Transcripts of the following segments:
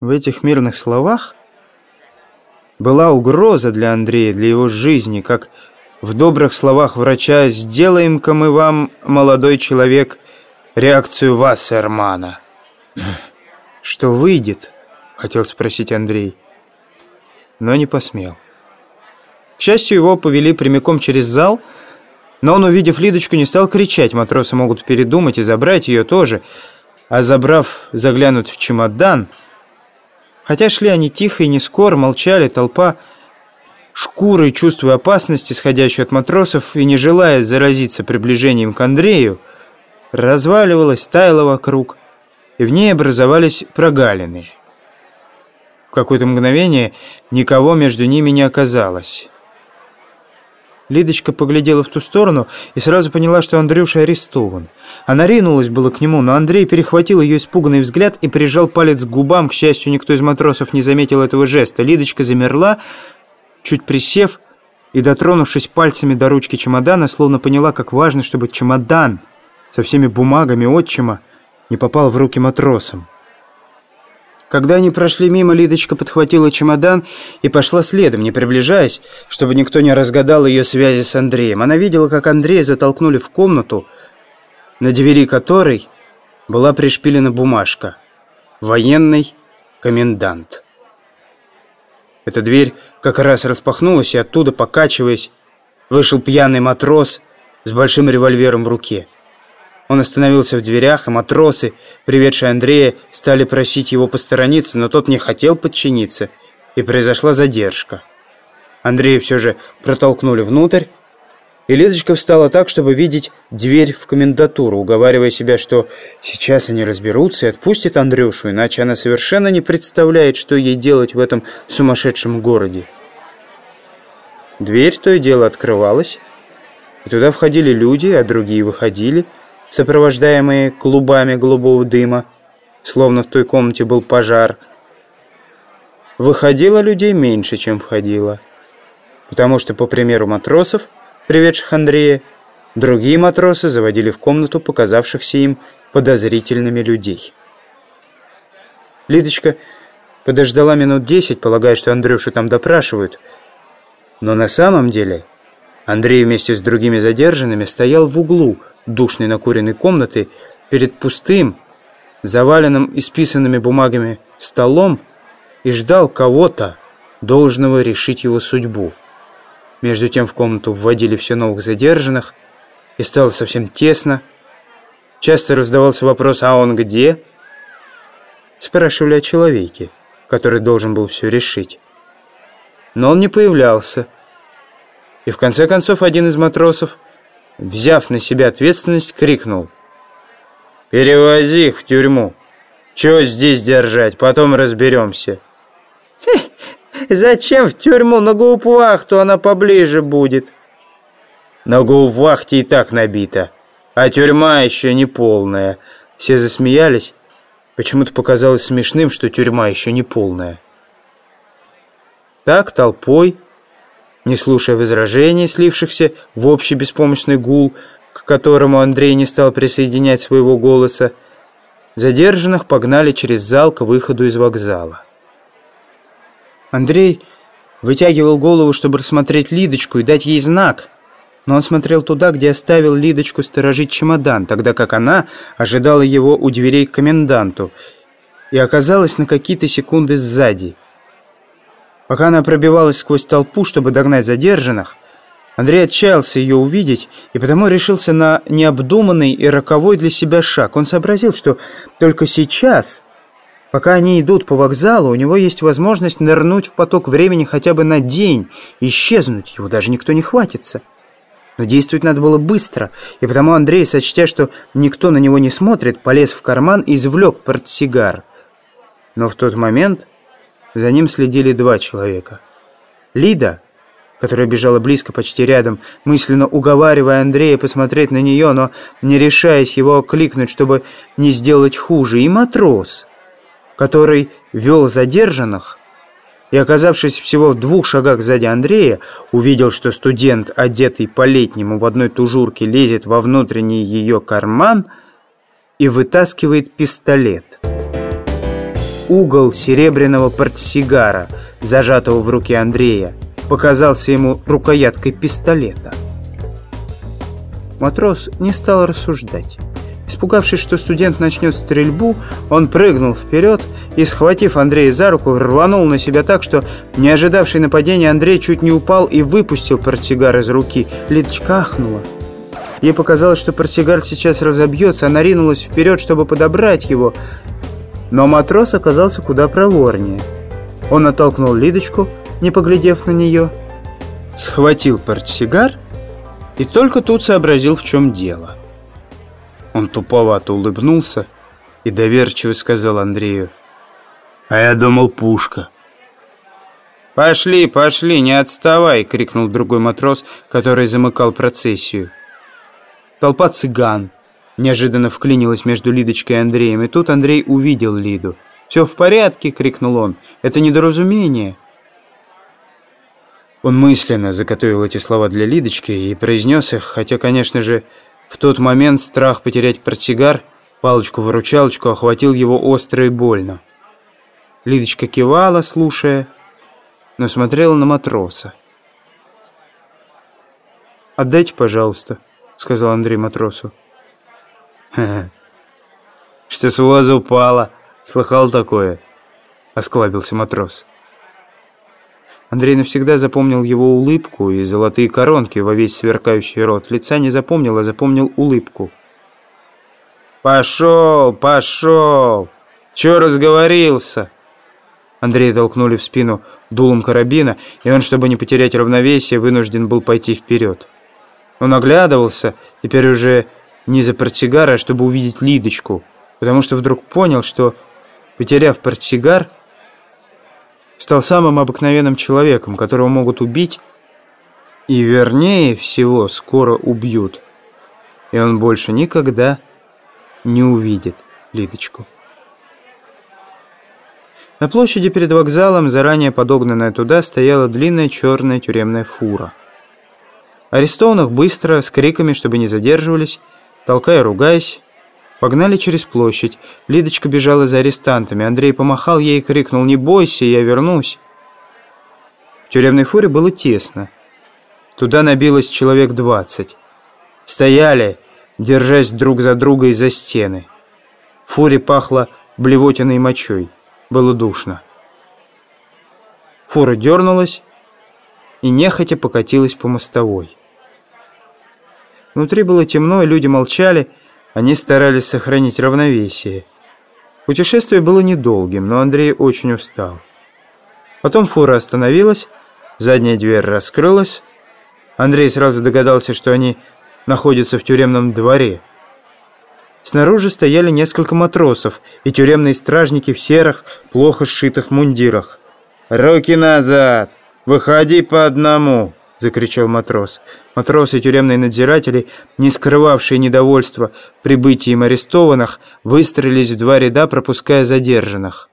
В этих мирных словах была угроза для Андрея, для его жизни, как в добрых словах врача «Сделаем-ка мы вам, молодой человек, реакцию Вассермана». «Что выйдет?» — хотел спросить Андрей, но не посмел. К счастью, его повели прямиком через зал, но он, увидев Лидочку, не стал кричать. Матросы могут передумать и забрать ее тоже. А забрав, заглянут в чемодан. Хотя шли они тихо и не скоро, молчали, толпа шкурой, чувствуя опасность, исходящую от матросов, и не желая заразиться приближением к Андрею, разваливалась, таяла вокруг, и в ней образовались прогалины. В какое-то мгновение никого между ними не оказалось. Лидочка поглядела в ту сторону и сразу поняла, что Андрюша арестован. Она ринулась было к нему, но Андрей перехватил ее испуганный взгляд и прижал палец к губам. К счастью, никто из матросов не заметил этого жеста. Лидочка замерла, чуть присев и дотронувшись пальцами до ручки чемодана, словно поняла, как важно, чтобы чемодан со всеми бумагами отчима не попал в руки матросам. Когда они прошли мимо, Лидочка подхватила чемодан и пошла следом, не приближаясь, чтобы никто не разгадал ее связи с Андреем. Она видела, как Андрея затолкнули в комнату, на двери которой была пришпилена бумажка «Военный комендант». Эта дверь как раз распахнулась, и оттуда, покачиваясь, вышел пьяный матрос с большим револьвером в руке. Он остановился в дверях, и матросы, приведшие Андрея, стали просить его посторониться, но тот не хотел подчиниться, и произошла задержка. Андрея все же протолкнули внутрь, и Лидочка встала так, чтобы видеть дверь в комендатуру, уговаривая себя, что сейчас они разберутся и отпустят Андрюшу, иначе она совершенно не представляет, что ей делать в этом сумасшедшем городе. Дверь то и дело открывалась, и туда входили люди, а другие выходили, сопровождаемые клубами голубого дыма, словно в той комнате был пожар. Выходило людей меньше, чем входило, потому что, по примеру матросов, приведших Андрея, другие матросы заводили в комнату показавшихся им подозрительными людей. Лидочка подождала минут десять, полагая, что Андрюшу там допрашивают. Но на самом деле Андрей вместе с другими задержанными стоял в углу душной накуренной комнаты перед пустым, заваленным исписанными бумагами столом и ждал кого-то, должного решить его судьбу. Между тем в комнату вводили все новых задержанных, и стало совсем тесно. Часто раздавался вопрос «А он где?». Спрашивали о человеке, который должен был все решить. Но он не появлялся. И в конце концов один из матросов, взяв на себя ответственность, крикнул «Перевози их в тюрьму! Чего здесь держать? Потом разберемся!» Зачем в тюрьму? На гауптвахту она поближе будет. На гауптвахте и так набито. А тюрьма еще не полная. Все засмеялись. Почему-то показалось смешным, что тюрьма еще не полная. Так толпой, не слушая возражений, слившихся в общий беспомощный гул, к которому Андрей не стал присоединять своего голоса, задержанных погнали через зал к выходу из вокзала. Андрей вытягивал голову, чтобы рассмотреть Лидочку и дать ей знак. Но он смотрел туда, где оставил Лидочку сторожить чемодан, тогда как она ожидала его у дверей к коменданту и оказалась на какие-то секунды сзади. Пока она пробивалась сквозь толпу, чтобы догнать задержанных, Андрей отчаялся ее увидеть и потому решился на необдуманный и роковой для себя шаг. Он сообразил, что только сейчас Пока они идут по вокзалу, у него есть возможность нырнуть в поток времени хотя бы на день, исчезнуть, его даже никто не хватится. Но действовать надо было быстро, и потому Андрей, сочтя, что никто на него не смотрит, полез в карман и извлек портсигар. Но в тот момент за ним следили два человека. Лида, которая бежала близко, почти рядом, мысленно уговаривая Андрея посмотреть на нее, но не решаясь его окликнуть, чтобы не сделать хуже, и матрос — который вел задержанных, и, оказавшись всего в двух шагах сзади Андрея, увидел, что студент, одетый по-летнему в одной тужурке, лезет во внутренний ее карман и вытаскивает пистолет. Угол серебряного портсигара, зажатого в руке Андрея, показался ему рукояткой пистолета. Матрос не стал рассуждать. Испугавшись, что студент начнет стрельбу, он прыгнул вперед и, схватив Андрея за руку, рванул на себя так, что не ожидавший нападения Андрей чуть не упал и выпустил портсигар из руки. Лидочка ахнула. Ей показалось, что портсигар сейчас разобьется, она ринулась вперед, чтобы подобрать его. Но матрос оказался куда проворнее. Он оттолкнул Лидочку, не поглядев на нее, схватил портсигар и только тут сообразил, в чем дело. Он туповато улыбнулся и доверчиво сказал Андрею. «А я думал, пушка». «Пошли, пошли, не отставай!» — крикнул другой матрос, который замыкал процессию. Толпа цыган неожиданно вклинилась между Лидочкой и Андреем, и тут Андрей увидел Лиду. «Все в порядке!» — крикнул он. «Это недоразумение!» Он мысленно заготовил эти слова для Лидочки и произнес их, хотя, конечно же, в тот момент страх потерять портсигар, палочку-выручалочку, охватил его остро и больно. Лидочка кивала, слушая, но смотрела на матроса. «Отдайте, пожалуйста», — сказал Андрей матросу. «Ха что с воза упало, слыхал такое?» — осклабился матрос. Андрей навсегда запомнил его улыбку и золотые коронки во весь сверкающий рот. Лица не запомнил, а запомнил улыбку. «Пошел, пошел! Че разговорился?» Андрея толкнули в спину дулом карабина, и он, чтобы не потерять равновесие, вынужден был пойти вперед. Он оглядывался, теперь уже не за портсигар, а чтобы увидеть Лидочку, потому что вдруг понял, что, потеряв портсигар, стал самым обыкновенным человеком, которого могут убить, и вернее всего скоро убьют. И он больше никогда не увидит Лидочку. На площади перед вокзалом, заранее подогнанная туда, стояла длинная черная тюремная фура. Арестованных быстро, с криками, чтобы не задерживались, толкая ругаясь, Погнали через площадь. Лидочка бежала за арестантами. Андрей помахал ей и крикнул «Не бойся, я вернусь». В тюремной фуре было тесно. Туда набилось человек двадцать. Стояли, держась друг за друга из-за стены. В фуре пахло блевотиной мочой. Было душно. Фура дернулась и нехотя покатилась по мостовой. Внутри было темно, люди молчали, они старались сохранить равновесие. Путешествие было недолгим, но Андрей очень устал. Потом фура остановилась, задняя дверь раскрылась. Андрей сразу догадался, что они находятся в тюремном дворе. Снаружи стояли несколько матросов и тюремные стражники в серых, плохо сшитых мундирах. «Руки назад! Выходи по одному!» — закричал матрос. Матросы и тюремные надзиратели, не скрывавшие недовольства прибытием арестованных, выстроились в два ряда, пропуская задержанных.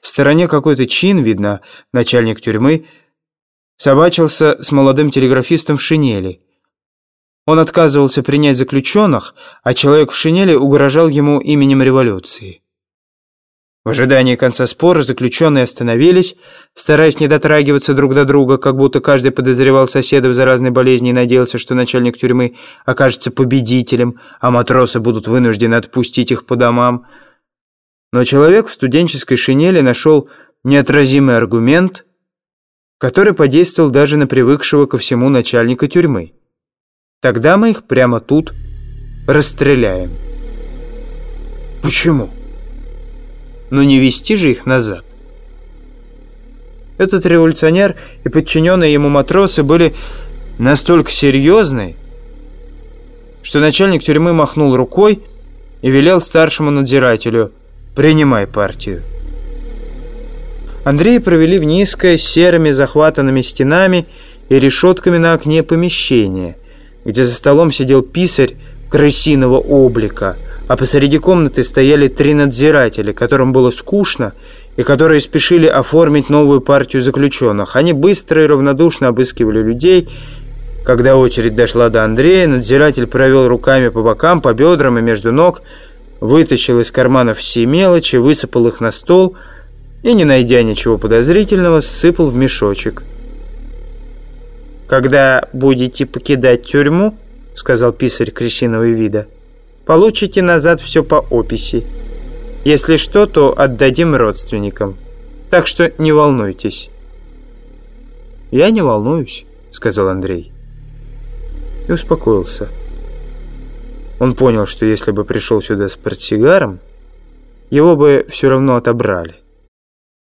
В стороне какой-то чин, видно, начальник тюрьмы, собачился с молодым телеграфистом в шинели. Он отказывался принять заключенных, а человек в шинели угрожал ему именем революции. В ожидании конца спора заключенные остановились, стараясь не дотрагиваться друг до друга, как будто каждый подозревал соседа в заразной болезни и надеялся, что начальник тюрьмы окажется победителем, а матросы будут вынуждены отпустить их по домам. Но человек в студенческой шинели нашел неотразимый аргумент, который подействовал даже на привыкшего ко всему начальника тюрьмы. Тогда мы их прямо тут расстреляем. Почему? Но не вести же их назад. Этот революционер и подчиненные ему матросы были настолько серьезны, что начальник тюрьмы махнул рукой и велел старшему надзирателю «Принимай партию». Андрея провели в низкое, серыми захватанными стенами и решетками на окне помещение, где за столом сидел писарь крысиного облика – а посреди комнаты стояли три надзирателя, которым было скучно и которые спешили оформить новую партию заключенных. Они быстро и равнодушно обыскивали людей. Когда очередь дошла до Андрея, надзиратель провел руками по бокам, по бедрам и между ног. вытащил из кармана все мелочи, высыпал их на стол и, не найдя ничего подозрительного, сыпал в мешочек. «Когда будете покидать тюрьму, — сказал писарь крысиного вида, — получите назад все по описи. Если что, то отдадим родственникам. Так что не волнуйтесь». «Я не волнуюсь», — сказал Андрей. И успокоился. Он понял, что если бы пришел сюда с портсигаром, его бы все равно отобрали.